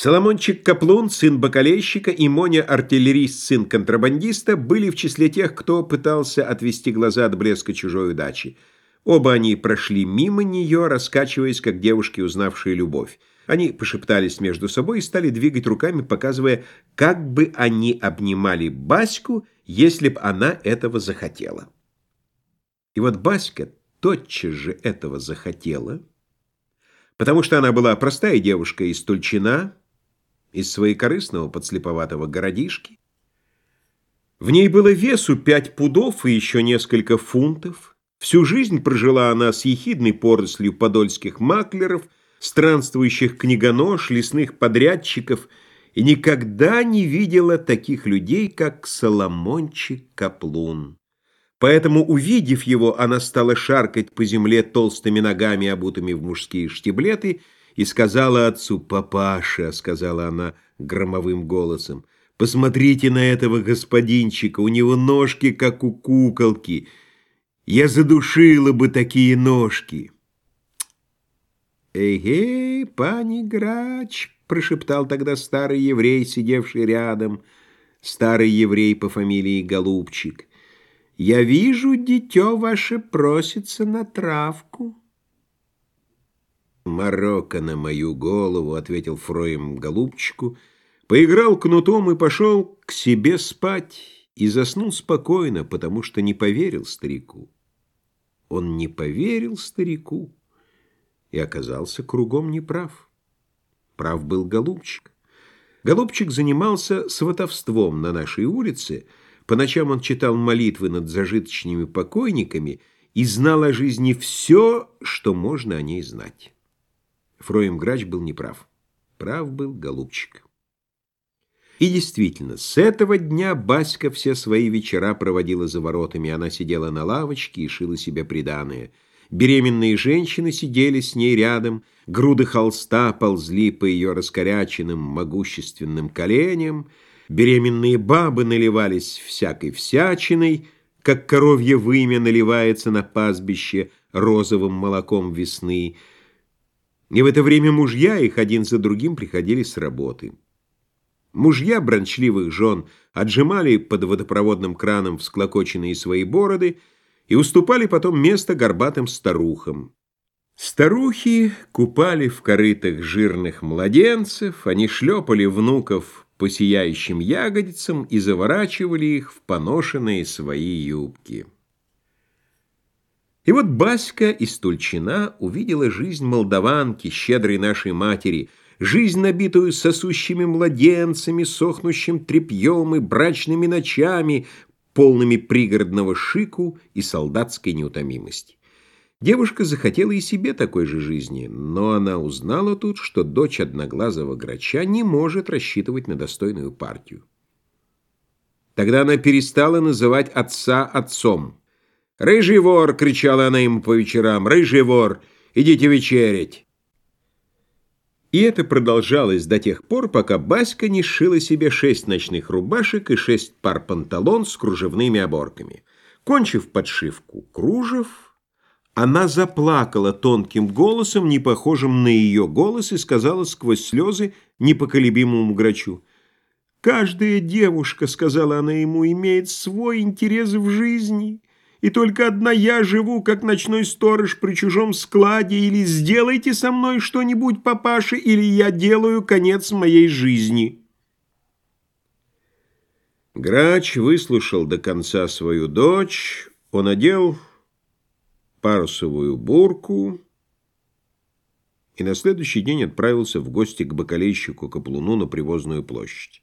Соломончик Каплун, сын бакалейщика, и Моня, артиллерист, сын контрабандиста, были в числе тех, кто пытался отвести глаза от блеска чужой удачи. Оба они прошли мимо нее, раскачиваясь, как девушки, узнавшие любовь. Они пошептались между собой и стали двигать руками, показывая, как бы они обнимали Баську, если б она этого захотела. И вот Баська тотчас же этого захотела, потому что она была простая девушка из Тульчина, из своекорыстного подслеповатого городишки. В ней было весу пять пудов и еще несколько фунтов. Всю жизнь прожила она с ехидной порослью подольских маклеров, странствующих книгонож, лесных подрядчиков и никогда не видела таких людей, как Соломончик Каплун. Поэтому, увидев его, она стала шаркать по земле толстыми ногами, обутыми в мужские штиблеты, и сказала отцу, «Папаша», — сказала она громовым голосом, «посмотрите на этого господинчика, у него ножки, как у куколки. Я задушила бы такие ножки». «Эй-эй, пани Грач», — прошептал тогда старый еврей, сидевший рядом, старый еврей по фамилии Голубчик, «я вижу, дитё ваше просится на травку». «Марокко на мою голову», — ответил Фроем голубчику, поиграл кнутом и пошел к себе спать, и заснул спокойно, потому что не поверил старику. Он не поверил старику и оказался кругом неправ. Прав был голубчик. Голубчик занимался сватовством на нашей улице, по ночам он читал молитвы над зажиточными покойниками и знал о жизни все, что можно о ней знать. Фроем Грач был неправ. Прав был голубчик. И действительно, с этого дня Баська все свои вечера проводила за воротами. Она сидела на лавочке и шила себе приданое. Беременные женщины сидели с ней рядом, груды холста ползли по ее раскоряченным, могущественным коленям, беременные бабы наливались всякой всячиной, как коровье вымя наливается на пастбище розовым молоком весны, и в это время мужья их один за другим приходили с работы. Мужья брончливых жен отжимали под водопроводным краном всклокоченные свои бороды и уступали потом место горбатым старухам. Старухи купали в корытах жирных младенцев, они шлепали внуков по сияющим ягодицам и заворачивали их в поношенные свои юбки. И вот Баська из Тульчина увидела жизнь молдаванки, щедрой нашей матери, жизнь, набитую сосущими младенцами, сохнущим тряпьем и брачными ночами, полными пригородного шику и солдатской неутомимости. Девушка захотела и себе такой же жизни, но она узнала тут, что дочь одноглазого грача не может рассчитывать на достойную партию. Тогда она перестала называть отца отцом. «Рыжий вор!» — кричала она ему по вечерам. «Рыжий вор! Идите вечерять!» И это продолжалось до тех пор, пока Баська не сшила себе шесть ночных рубашек и шесть пар панталон с кружевными оборками. Кончив подшивку кружев, она заплакала тонким голосом, не похожим на ее голос, и сказала сквозь слезы непоколебимому грачу. «Каждая девушка, — сказала она ему, — имеет свой интерес в жизни» и только одна я живу, как ночной сторож при чужом складе, или сделайте со мной что-нибудь, папаша, или я делаю конец моей жизни». Грач выслушал до конца свою дочь, он одел парусовую бурку и на следующий день отправился в гости к бакалейщику Каплуну на Привозную площадь.